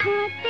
हाथ